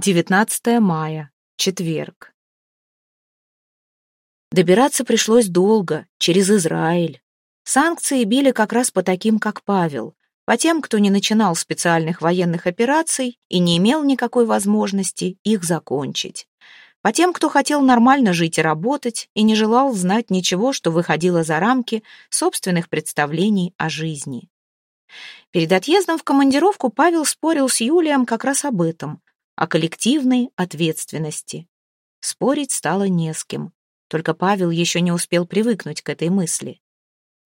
19 мая, четверг. Добираться пришлось долго, через Израиль. Санкции били как раз по таким, как Павел, по тем, кто не начинал специальных военных операций и не имел никакой возможности их закончить. По тем, кто хотел нормально жить и работать и не желал знать ничего, что выходило за рамки собственных представлений о жизни. Перед отъездом в командировку Павел спорил с Юлием как раз об этом, о коллективной ответственности. Спорить стало не с кем. Только Павел еще не успел привыкнуть к этой мысли.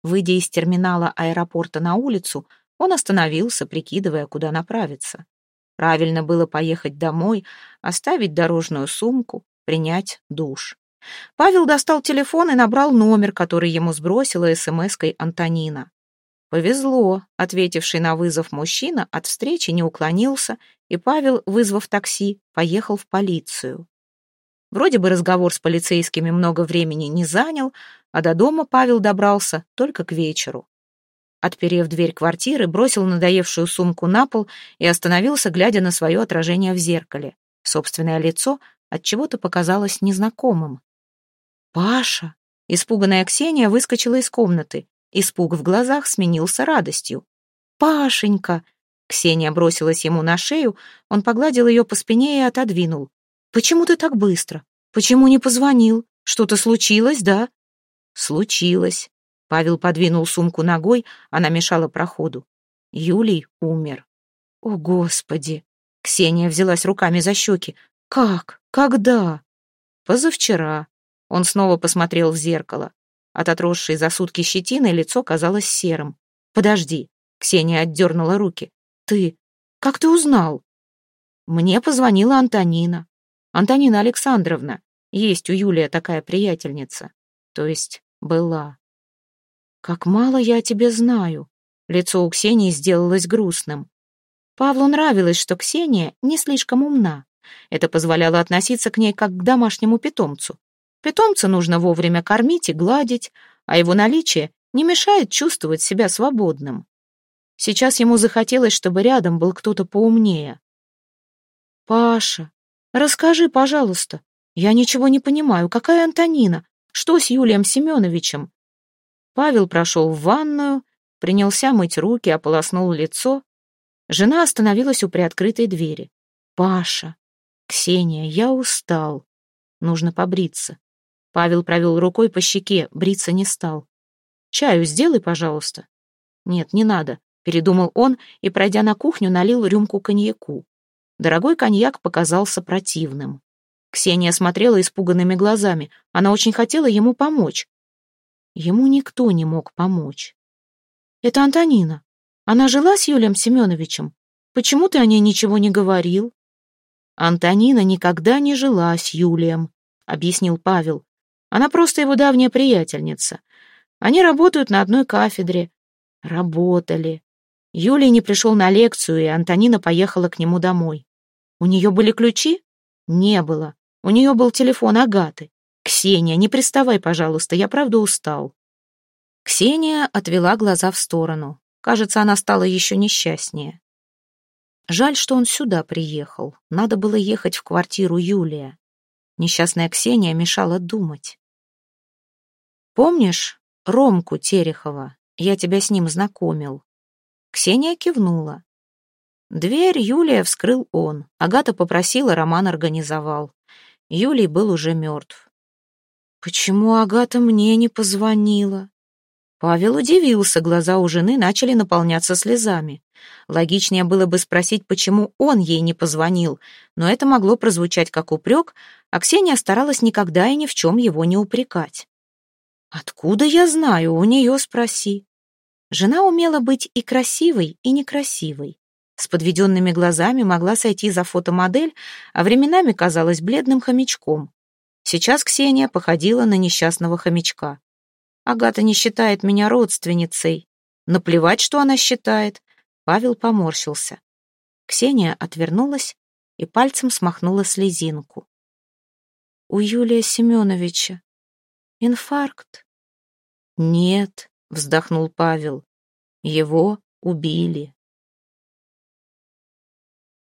Выйдя из терминала аэропорта на улицу, он остановился, прикидывая, куда направиться. Правильно было поехать домой, оставить дорожную сумку, принять душ. Павел достал телефон и набрал номер, который ему сбросила смс-кой Антонина. Повезло, ответивший на вызов мужчина от встречи не уклонился, и Павел, вызвав такси, поехал в полицию. Вроде бы разговор с полицейскими много времени не занял, а до дома Павел добрался только к вечеру. Отперев дверь квартиры, бросил надоевшую сумку на пол и остановился, глядя на свое отражение в зеркале. Собственное лицо от чего то показалось незнакомым. «Паша!» Испуганная Ксения выскочила из комнаты. Испуг в глазах сменился радостью. «Пашенька!» Ксения бросилась ему на шею, он погладил ее по спине и отодвинул. «Почему ты так быстро? Почему не позвонил? Что-то случилось, да?» «Случилось». Павел подвинул сумку ногой, она мешала проходу. Юлий умер. «О, Господи!» Ксения взялась руками за щеки. «Как? Когда?» «Позавчера». Он снова посмотрел в зеркало. От отросшей за сутки щетины лицо казалось серым. «Подожди», — Ксения отдернула руки. «Ты... Как ты узнал?» Мне позвонила Антонина. Антонина Александровна. Есть у Юлия такая приятельница. То есть была. «Как мало я о тебе знаю». Лицо у Ксении сделалось грустным. Павлу нравилось, что Ксения не слишком умна. Это позволяло относиться к ней как к домашнему питомцу. Питомца нужно вовремя кормить и гладить, а его наличие не мешает чувствовать себя свободным. Сейчас ему захотелось, чтобы рядом был кто-то поумнее. «Паша, расскажи, пожалуйста. Я ничего не понимаю. Какая Антонина? Что с Юлием Семеновичем?» Павел прошел в ванную, принялся мыть руки, ополоснул лицо. Жена остановилась у приоткрытой двери. «Паша, Ксения, я устал. Нужно побриться. Павел провел рукой по щеке, бриться не стал. «Чаю сделай, пожалуйста». «Нет, не надо», — передумал он и, пройдя на кухню, налил рюмку коньяку. Дорогой коньяк показался противным. Ксения смотрела испуганными глазами. Она очень хотела ему помочь. Ему никто не мог помочь. «Это Антонина. Она жила с Юлием Семеновичем? Почему ты о ней ничего не говорил?» «Антонина никогда не жила с Юлием», — объяснил Павел. Она просто его давняя приятельница. Они работают на одной кафедре. Работали. Юлий не пришел на лекцию, и Антонина поехала к нему домой. У нее были ключи? Не было. У нее был телефон Агаты. «Ксения, не приставай, пожалуйста, я правда устал». Ксения отвела глаза в сторону. Кажется, она стала еще несчастнее. Жаль, что он сюда приехал. Надо было ехать в квартиру Юлия. Несчастная Ксения мешала думать. Помнишь Ромку Терехова? Я тебя с ним знакомил». Ксения кивнула. Дверь Юлия вскрыл он. Агата попросила, Роман организовал. Юлий был уже мертв. «Почему Агата мне не позвонила?» Павел удивился, глаза у жены начали наполняться слезами. Логичнее было бы спросить, почему он ей не позвонил, но это могло прозвучать как упрек, а Ксения старалась никогда и ни в чем его не упрекать. «Откуда я знаю? У нее спроси». Жена умела быть и красивой, и некрасивой. С подведенными глазами могла сойти за фотомодель, а временами казалась бледным хомячком. Сейчас Ксения походила на несчастного хомячка. Агата не считает меня родственницей. Наплевать, что она считает. Павел поморщился. Ксения отвернулась и пальцем смахнула слезинку. У Юлия Семеновича Инфаркт? Нет, вздохнул Павел. Его убили.